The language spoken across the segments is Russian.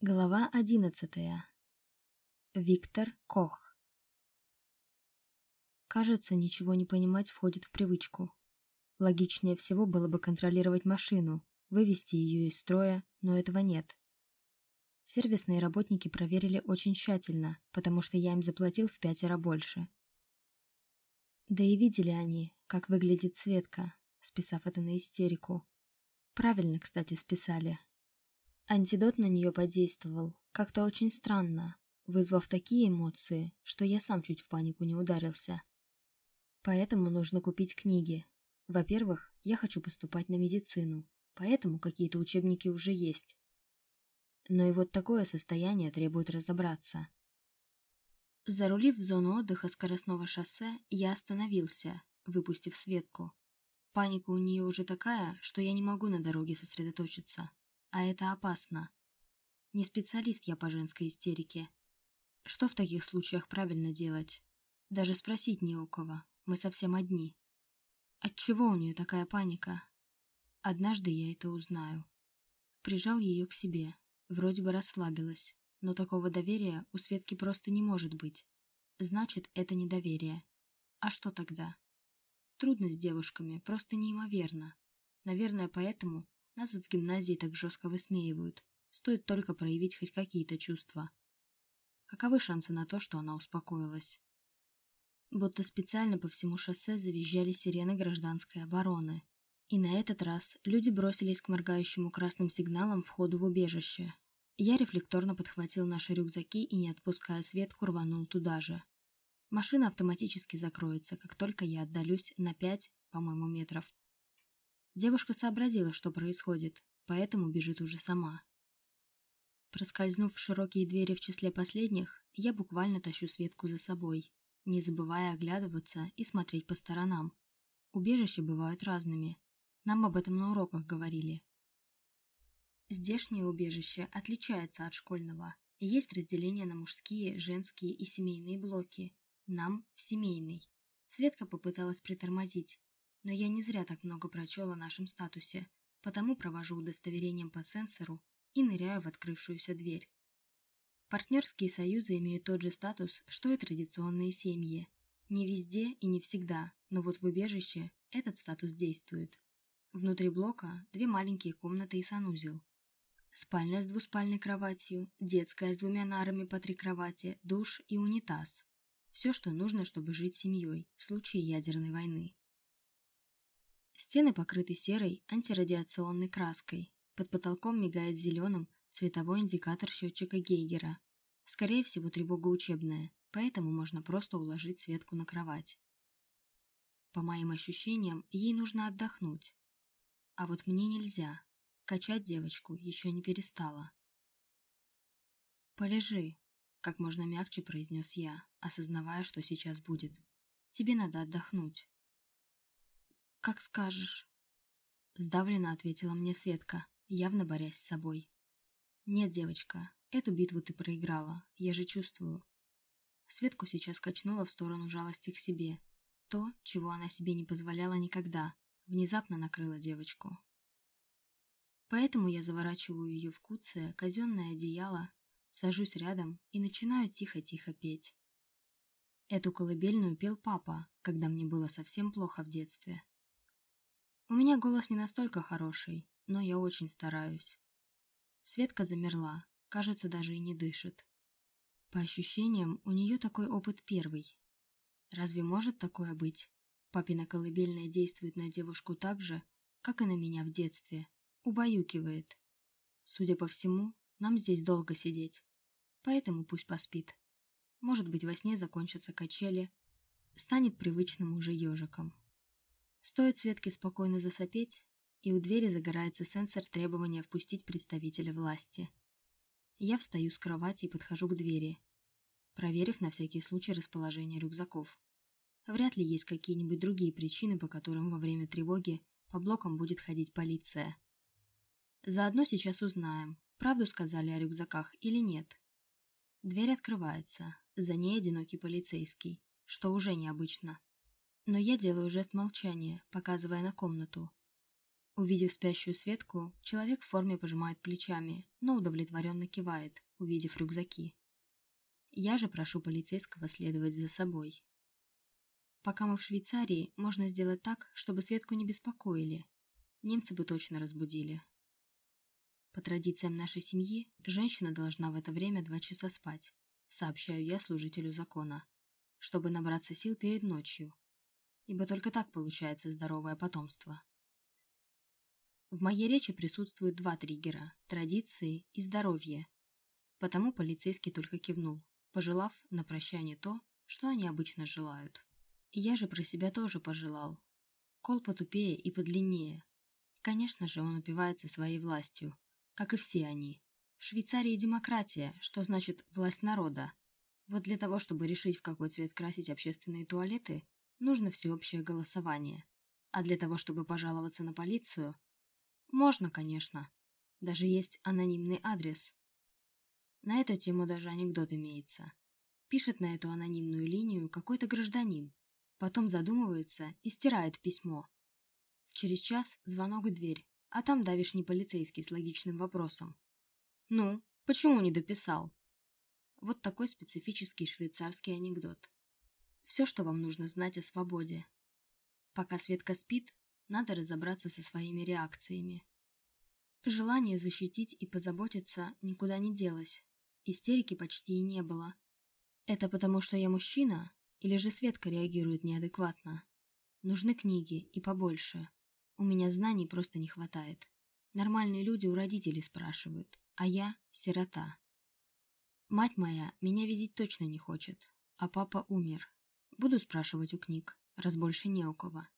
Глава одиннадцатая. Виктор Кох. Кажется, ничего не понимать входит в привычку. Логичнее всего было бы контролировать машину, вывести ее из строя, но этого нет. Сервисные работники проверили очень тщательно, потому что я им заплатил в пятеро больше. Да и видели они, как выглядит Светка, списав это на истерику. Правильно, кстати, списали. Антидот на нее подействовал как-то очень странно, вызвав такие эмоции, что я сам чуть в панику не ударился. Поэтому нужно купить книги. Во-первых, я хочу поступать на медицину, поэтому какие-то учебники уже есть. Но и вот такое состояние требует разобраться. Зарулив в зону отдыха скоростного шоссе, я остановился, выпустив Светку. Паника у нее уже такая, что я не могу на дороге сосредоточиться. А это опасно. Не специалист я по женской истерике. Что в таких случаях правильно делать? Даже спросить не у кого. Мы совсем одни. Отчего у нее такая паника? Однажды я это узнаю. Прижал ее к себе. Вроде бы расслабилась. Но такого доверия у Светки просто не может быть. Значит, это недоверие. А что тогда? Трудно с девушками, просто неимоверно. Наверное, поэтому нас в гимназии так жестко высмеивают. Стоит только проявить хоть какие-то чувства. Каковы шансы на то, что она успокоилась? Будто специально по всему шоссе завизжали сирены гражданской обороны. И на этот раз люди бросились к моргающему красным сигналам входу в убежище. Я рефлекторно подхватил наши рюкзаки и, не отпуская Светку, рванул туда же. Машина автоматически закроется, как только я отдалюсь на пять, по-моему, метров Девушка сообразила, что происходит, поэтому бежит уже сама. Проскользнув в широкие двери в числе последних, я буквально тащу Светку за собой, не забывая оглядываться и смотреть по сторонам. Убежища бывают разными. Нам об этом на уроках говорили. Здешнее убежище отличается от школьного. Есть разделение на мужские, женские и семейные блоки. Нам в семейный. Светка попыталась притормозить, но я не зря так много прочел о нашем статусе, потому провожу удостоверением по сенсору и ныряю в открывшуюся дверь. Партнерские союзы имеют тот же статус, что и традиционные семьи. Не везде и не всегда, но вот в убежище этот статус действует. Внутри блока две маленькие комнаты и санузел. Спальня с двуспальной кроватью, детская с двумя нарами по три кровати, душ и унитаз. Все, что нужно, чтобы жить семьей в случае ядерной войны. Стены покрыты серой антирадиационной краской. Под потолком мигает зеленым цветовой индикатор счетчика Гейгера. Скорее всего, тревога учебная, поэтому можно просто уложить Светку на кровать. По моим ощущениям, ей нужно отдохнуть. А вот мне нельзя. Качать девочку еще не перестала. «Полежи», — как можно мягче произнес я, осознавая, что сейчас будет. «Тебе надо отдохнуть». «Как скажешь», — сдавленно ответила мне Светка, явно борясь с собой. «Нет, девочка, эту битву ты проиграла, я же чувствую». Светку сейчас качнула в сторону жалости к себе. То, чего она себе не позволяла никогда, внезапно накрыло девочку. Поэтому я заворачиваю ее в куцее, казенное одеяло, сажусь рядом и начинаю тихо-тихо петь. Эту колыбельную пел папа, когда мне было совсем плохо в детстве. У меня голос не настолько хороший, но я очень стараюсь. Светка замерла, кажется, даже и не дышит. По ощущениям, у нее такой опыт первый. Разве может такое быть? Папина колыбельная действует на девушку так же, как и на меня в детстве. Убаюкивает. Судя по всему, нам здесь долго сидеть. Поэтому пусть поспит. Может быть, во сне закончатся качели. Станет привычным уже ежиком. Стоит Светке спокойно засопеть, и у двери загорается сенсор требования впустить представителя власти. Я встаю с кровати и подхожу к двери, проверив на всякий случай расположение рюкзаков. Вряд ли есть какие-нибудь другие причины, по которым во время тревоги по блокам будет ходить полиция. Заодно сейчас узнаем, правду сказали о рюкзаках или нет. Дверь открывается, за ней одинокий полицейский, что уже необычно но я делаю жест молчания, показывая на комнату. Увидев спящую Светку, человек в форме пожимает плечами, но удовлетворенно кивает, увидев рюкзаки. Я же прошу полицейского следовать за собой. Пока мы в Швейцарии, можно сделать так, чтобы Светку не беспокоили. Немцы бы точно разбудили. По традициям нашей семьи, женщина должна в это время два часа спать, сообщаю я служителю закона, чтобы набраться сил перед ночью, ибо только так получается здоровое потомство. В моей речи присутствуют два триггера – традиции и здоровье. Потому полицейский только кивнул, пожелав на прощание то, что они обычно желают. И я же про себя тоже пожелал. Кол потупее и подлиннее. Конечно же, он упивается своей властью, как и все они. В Швейцарии демократия, что значит власть народа. Вот для того, чтобы решить, в какой цвет красить общественные туалеты, нужно всеобщее голосование. А для того, чтобы пожаловаться на полицию, можно, конечно. Даже есть анонимный адрес. На эту тему даже анекдот имеется. Пишет на эту анонимную линию какой-то гражданин, потом задумывается и стирает письмо. Через час звонок в дверь, а там давишний полицейский с логичным вопросом. «Ну, почему не дописал?» Вот такой специфический швейцарский анекдот. Все, что вам нужно знать о свободе. Пока Светка спит, надо разобраться со своими реакциями. Желание защитить и позаботиться никуда не делось. Истерики почти и не было. Это потому, что я мужчина? Или же Светка реагирует неадекватно? Нужны книги, и побольше. У меня знаний просто не хватает. Нормальные люди у родителей спрашивают, а я – сирота. Мать моя меня видеть точно не хочет, а папа умер. Буду спрашивать у книг, раз больше не у кого.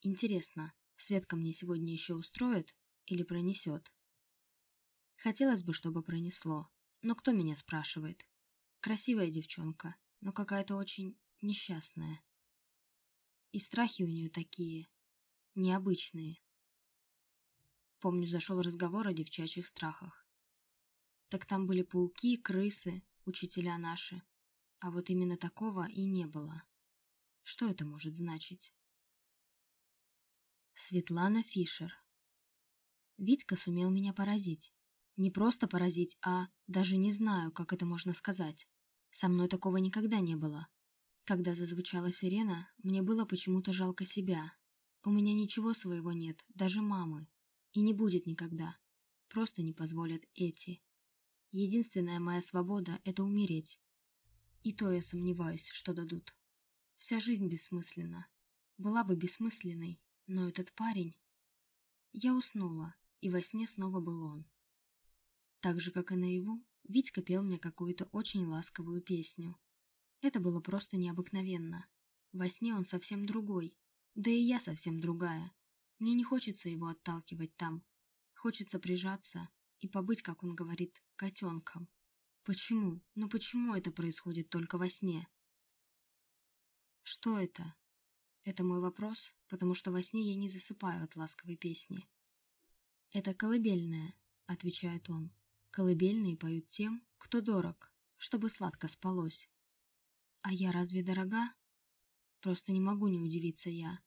Интересно, Светка мне сегодня еще устроит или пронесет? Хотелось бы, чтобы пронесло, но кто меня спрашивает? Красивая девчонка, но какая-то очень несчастная. И страхи у нее такие, необычные. Помню, зашел разговор о девчачьих страхах. Так там были пауки, крысы, учителя наши. А вот именно такого и не было. Что это может значить? Светлана Фишер. Витька сумел меня поразить. Не просто поразить, а даже не знаю, как это можно сказать. Со мной такого никогда не было. Когда зазвучала сирена, мне было почему-то жалко себя. У меня ничего своего нет, даже мамы. И не будет никогда. Просто не позволят эти. Единственная моя свобода – это умереть. И то я сомневаюсь, что дадут. Вся жизнь бессмысленна. Была бы бессмысленной, но этот парень... Я уснула, и во сне снова был он. Так же, как и наяву, Витька пел мне какую-то очень ласковую песню. Это было просто необыкновенно. Во сне он совсем другой, да и я совсем другая. Мне не хочется его отталкивать там. Хочется прижаться и побыть, как он говорит, котенком. Почему? Ну почему это происходит только во сне? Что это? Это мой вопрос, потому что во сне я не засыпаю от ласковой песни. «Это колыбельная», — отвечает он. «Колыбельные поют тем, кто дорог, чтобы сладко спалось». «А я разве дорога?» Просто не могу не удивиться я.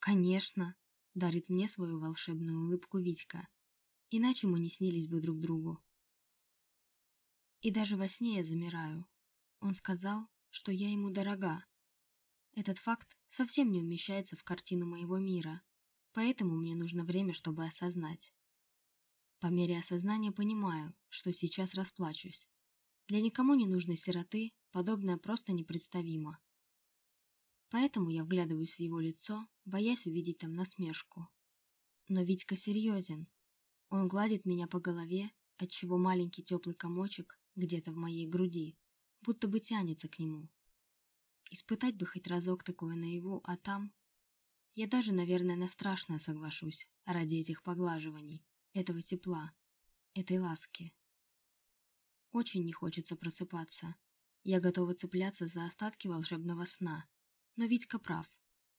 «Конечно», — дарит мне свою волшебную улыбку Витька. «Иначе мы не снились бы друг другу». И даже во сне я замираю. Он сказал, что я ему дорога, этот факт совсем не умещается в картину моего мира, поэтому мне нужно время, чтобы осознать. По мере осознания понимаю, что сейчас расплачусь. Для никому не нужной сироты подобное просто непредставимо. Поэтому я вглядываюсь в его лицо, боясь увидеть там насмешку. Но Витька серьезен. Он гладит меня по голове, отчего маленький теплый комочек где-то в моей груди будто бы тянется к нему. Испытать бы хоть разок такое наяву, а там... Я даже, наверное, на страшное соглашусь ради этих поглаживаний, этого тепла, этой ласки. Очень не хочется просыпаться. Я готова цепляться за остатки волшебного сна. Но Витька прав.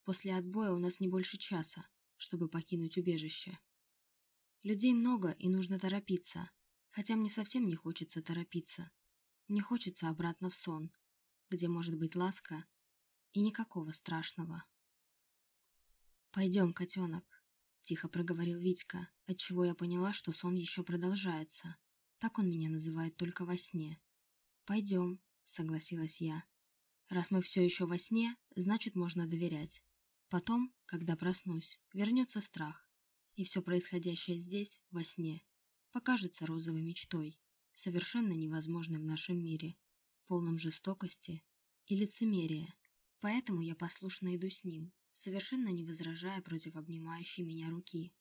После отбоя у нас не больше часа, чтобы покинуть убежище. Людей много и нужно торопиться. Хотя мне совсем не хочется торопиться. Мне хочется обратно в сон, где может быть ласка и никакого страшного. Пойдем, котенок. тихо проговорил Витька, отчего я поняла, что сон еще продолжается. Так он меня называет только во сне. «Пойдем», — согласилась я. «Раз мы все еще во сне, значит, можно доверять. Потом, когда проснусь, вернется страх, и все происходящее здесь, во сне, покажется розовой мечтой, совершенно невозможной в нашем мире, полном жестокости и лицемерия. Поэтому я послушно иду с ним, совершенно не возражая против обнимающей меня руки.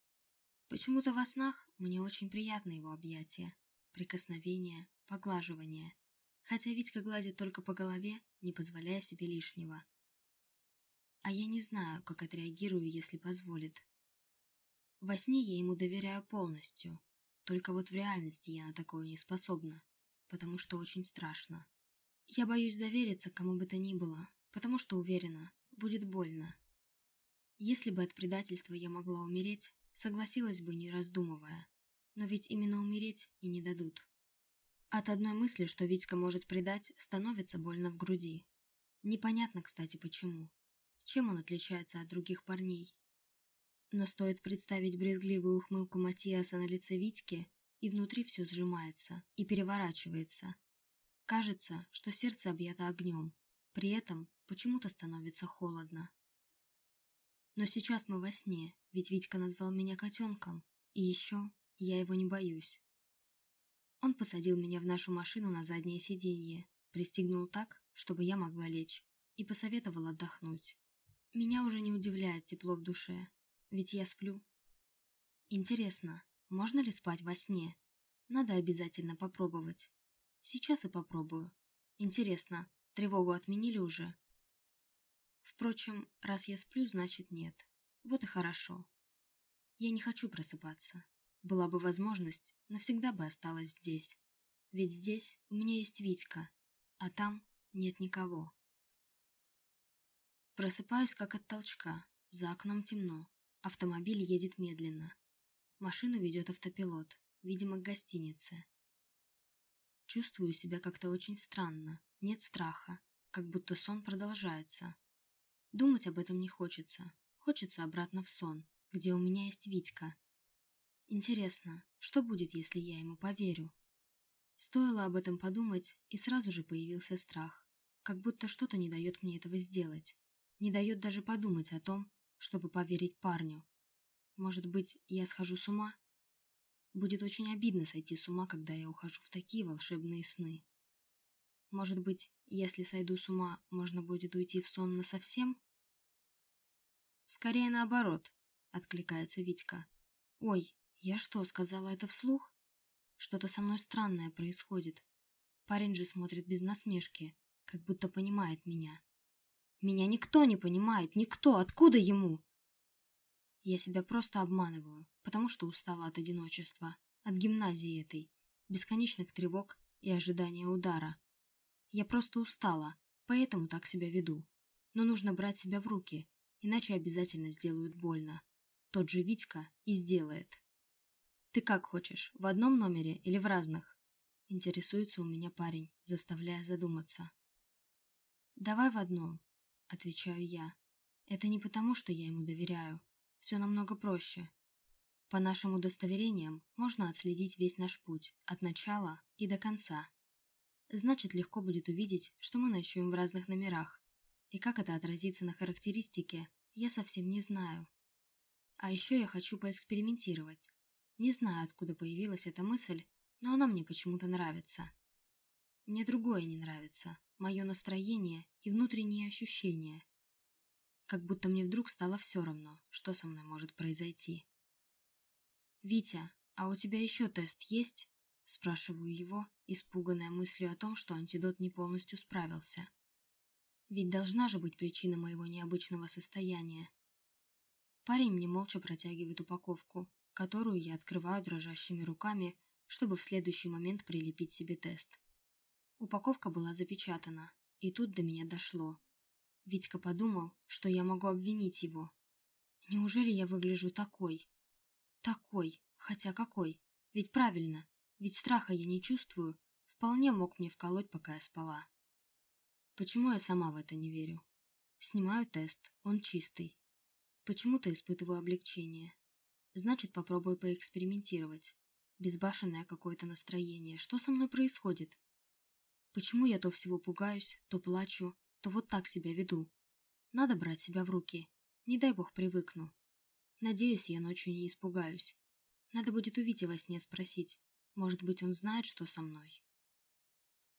Почему-то во снах мне очень приятно его объятия, прикосновения, поглаживания, хотя Витька гладит только по голове, не позволяя себе лишнего. А я не знаю, как отреагирую, если позволит. Во сне я ему доверяю полностью, только вот в реальности я на такое не способна, потому что очень страшно. Я боюсь довериться кому бы то ни было, потому что уверена, будет больно. Если бы от предательства я могла умереть, согласилась бы, не раздумывая. Но ведь именно умереть и не дадут. От одной мысли, что Витька может предать, становится больно в груди. Непонятно, кстати, почему. Чем он отличается от других парней? Но стоит представить брезгливую ухмылку Матиаса на лице Витьки, и внутри все сжимается и переворачивается. Кажется, что сердце объято огнем, при этом почему-то становится холодно. Но сейчас мы во сне, ведь Витька назвал меня котенком. И еще я его не боюсь. Он посадил меня в нашу машину на заднее сиденье, пристегнул так, чтобы я могла лечь, и посоветовал отдохнуть. Меня уже не удивляет тепло в душе, ведь я сплю. Интересно, можно ли спать во сне? Надо обязательно попробовать. Сейчас и попробую. Интересно, тревогу отменили уже? Впрочем, раз я сплю, значит нет. Вот и хорошо. Я не хочу просыпаться. Была бы возможность, навсегда бы осталась здесь. Ведь здесь у меня есть Витька, а там нет никого. Просыпаюсь как от толчка. За окном темно. Автомобиль едет медленно. Машину ведет автопилот, видимо, к гостинице. Чувствую себя как-то очень странно. Нет страха, как будто сон продолжается. Думать об этом не хочется. Хочется обратно в сон, где у меня есть Витька. Интересно, что будет, если я ему поверю? Стоило об этом подумать, и сразу же появился страх. Как будто что-то не дает мне этого сделать. Не дает даже подумать о том, чтобы поверить парню. Может быть, я схожу с ума? Будет очень обидно сойти с ума, когда я ухожу в такие волшебные сны. Может быть, если сойду с ума, можно будет уйти в сон насовсем? Скорее наоборот, откликается Витька. Ой, я что, сказала это вслух? Что-то со мной странное происходит. Парень же смотрит без насмешки, как будто понимает меня. Меня никто не понимает, никто, откуда ему? Я себя просто обманываю, потому что устала от одиночества, от гимназии этой, бесконечных тревог и ожидания удара. Я просто устала, поэтому так себя веду. Но нужно брать себя в руки, иначе обязательно сделают больно. Тот же Витька и сделает. «Ты как хочешь, в одном номере или в разных?» Интересуется у меня парень, заставляя задуматься. «Давай в одном», — отвечаю я. «Это не потому, что я ему доверяю. Все намного проще. По нашим удостоверениям можно отследить весь наш путь, от начала и до конца. Значит, легко будет увидеть, что мы ночуем в разных номерах. И как это отразится на характеристике, я совсем не знаю. А еще я хочу поэкспериментировать. Не знаю, откуда появилась эта мысль, но она мне почему-то нравится. Мне другое не нравится, мое настроение и внутренние ощущения. Как будто мне вдруг стало все равно, что со мной может произойти. «Витя, а у тебя еще тест есть?» Спрашиваю его, испуганная мыслью о том, что антидот не полностью справился. Ведь должна же быть причина моего необычного состояния. Парень мне молча протягивает упаковку, которую я открываю дрожащими руками, чтобы в следующий момент прилепить себе тест. Упаковка была запечатана, и тут до меня дошло. Витька подумал, что я могу обвинить его. Неужели я выгляжу такой? Такой, хотя какой? Ведь правильно, ведь страха я не чувствую, вполне мог мне вколоть, пока я спала. Почему я сама в это не верю? Снимаю тест, он чистый. Почему-то испытываю облегчение. Значит, попробую поэкспериментировать. Безбашенное какое-то настроение. Что со мной происходит? Почему я то всего пугаюсь, то плачу, то вот так себя веду? Надо брать себя в руки. Не дай бог привыкну. Надеюсь, я ночью не испугаюсь. Надо будет у Вити во сне спросить. Может быть, он знает, что со мной.